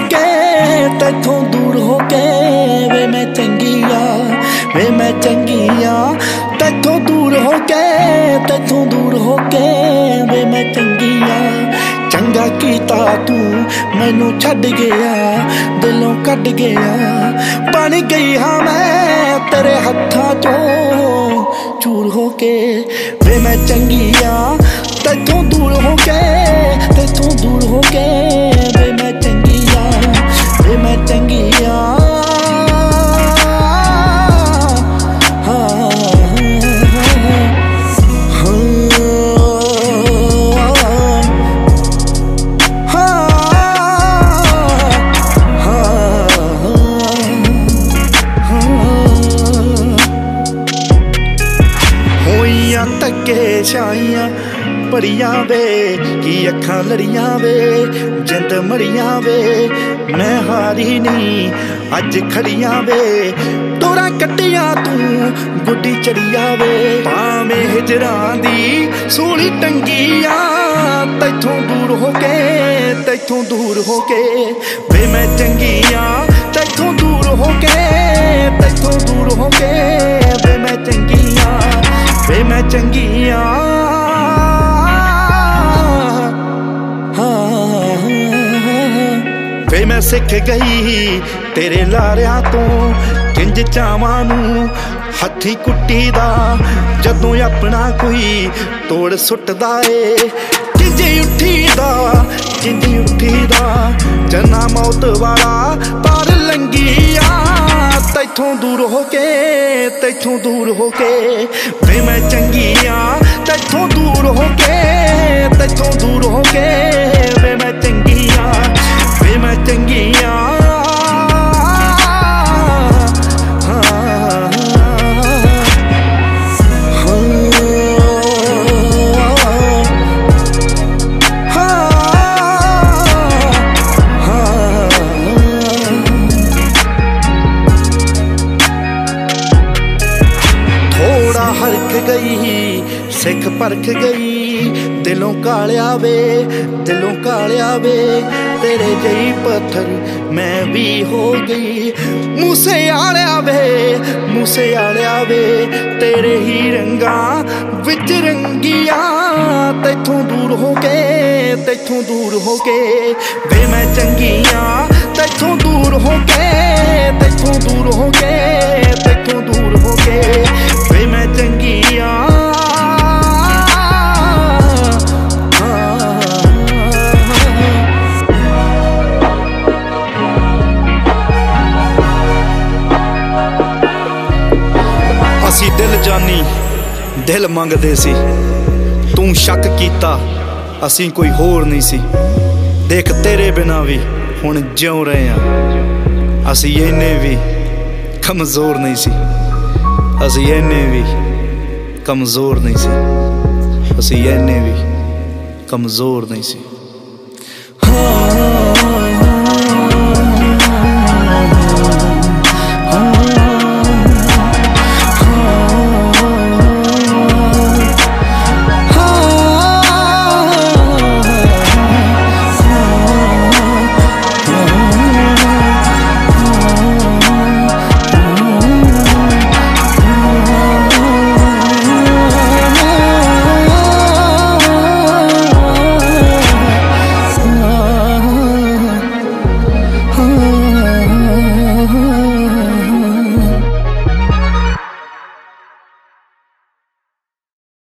ਕੇ, ਤੈਥੋਂ ਦੂਰ ਹੋ ਕੇ। ਵੇ ਮੈਂ ਚੰਗੀ ਆ ਵੇ ਮੈਂ ਚੰਗੀ ਆ ਤੈਥੋਂ ਦੂਰ ਹੋ ਕੇ, ਤੈਥੋਂ ਦੂਰ ਹੋ ਕੇ। ਵੇ ਮੈਂ ਚੰਗੀ ਆ ਚੰਗਾ ਕੀਤਾ ਤੂੰ, ਮੈਨੂੰ ਛੱਡ ਗਿਆ, ਦਿਲੋਂ ਕੱਢ ਗਿਆ। ਬਣ ਗਈ ਹਾਂ ਮੈਂ ਤੇਰੇ ਹੱਥਾਂ ਚੋਂ, ਚੂਰ ਹੋ ਕੇ। ਵੇ ਮੈਂ ਚੰਗੀ ਆ ਤੈਥੋਂ ਦੂਰ ਹੋ ਕੇ, ਤੈਥੋਂ ਦੂਰ ਹੋ ਕੇ। ਤੱਕੇ ਛਾਈਆਂ ਪੜੀਆਂ ਵੇ, ਕੀ ਅੱਖਾਂ ਲੜੀਆਂ ਵੇ, ਜਿੰਦ ਮਰੀਆਂ ਵੇ, ਮੈਂ ਹਾਰੀ ਨਹੀਂ ਅੱਜ ਖੜੀਆਂ ਵੇ, ਤੋਰਾ ਕੱਟੀਆਂ ਤੂੰ, ਗੁੱਡੀ ਚੜੀਆਂ ਵੇ। ਭਾਵੇਂ ਹਿਜਰਾਂ ਦੀ ਸੂਲੀ ਟੰਗੀਆਂ, ਤੈਥੋਂ ਦੂਰ ਹੋ ਕੇ, ਤੈਥੋਂ ਦੂਰ ਹੋ ਕੇ, ਵੇ ਮੈਂ ਚੰਗੀਆਂ, ਤੈਥੋਂ ਦੂਰ ਹੋ ਕੇ, ਤੈਥੋਂ ਦੂਰ ਹੋ ਕੇ, ਵੇ ਮੈਂ ਚੰਗੀਆਂ। ਵੇ ਮੈਂ ਚੰਗੀਆਂ ਵੇ ਮੈਂ ਸਿੱਖ ਗਈ ਤੇਰੇ ਲਾਰਿਆਂ ਤੋਂ, ਕਿੰਜ ਚਾਵਾਂ ਨੂੰ ਹੱਥੀ ਕੁੱਟੀ ਦਾ ਜਦੋਂ ਆਪਣਾ ਕੋਈ ਤੋੜ ਸੁੱਟਦਾ ਏ, ਕਿੰਜ ਉੱਠੀ ਦਾ ਕਿੰਜ ਉੱਠੀ ਦਾ ਜਨਾ ਮੌਤ ਵਾਲਾ ਤੈਥੋਂ ਦੂਰ ਹੋ ਕੇ, ਤੈਥੋਂ ਦੂਰ ਹੋ ਕੇ। ਵੇ ਮੈਂ ਚੰਗੀਆਂ, ਤੈਥੋਂ ਦੂਰ ਹੋ ਕੇ। ਥੋੜਾ ਗਈ, ਸਿੱਖ ਪਰਖ ਗਈ। ਦਿਲੋਂ ਕਾਲਿਆ ਵੇ, ਦਿਲੋਂ ਕਾਲਿਆ ਵੇ, ਤੇਰੇ ਜਈ ਪੱਥਰ ਮੈਂ ਵੀ ਹੋ ਗਈ। ਮੂਸੇ ਆਲਿਆ ਵੇ, ਮੂਸੇ ਆਲਿਆ ਵੇ, ਤੇਰੇ ਹੀ ਰੰਗਾਂ ਵਿੱਚ ਰੰਗੀਆਂ। ਤੈਥੋਂ ਦੂਰ ਹੋ ਕੇ, ਤੈਥੋਂ ਦੂਰ ਹੋ ਕੇ ਵੇ ਮੈਂ ਚੰਗੀਆਂ ਅਸੀਂ ਦਿਲ ਜਾਨੀ, ਦਿਲ ਮੰਗਦੇ ਸੀ। ਤੂੰ ਸ਼ੱਕ ਕੀਤਾ, ਅਸੀਂ ਕੋਈ ਹੋਰ ਨਹੀਂ ਸੀ। ਦੇਖ ਤੇਰੇ ਬਿਨਾ ਵੀ ਹੁਣ ਜਿਉ ਰਹੇ ਆ। ਅਸੀਂ ਇਹਨੇ ਵੀ ਕਮਜ਼ੋਰ ਨਹੀਂ ਸੀ। ਅਸੀਂ ਇਹਨੇ ਵੀ ਕਮਜ਼ੋਰ ਨਹੀਂ ਸੀ। ਅਸੀਂ ਇਹਨੇ ਵੀ ਕਮਜ਼ੋਰ ਨਹੀਂ ਸੀ। ਹਾਂ।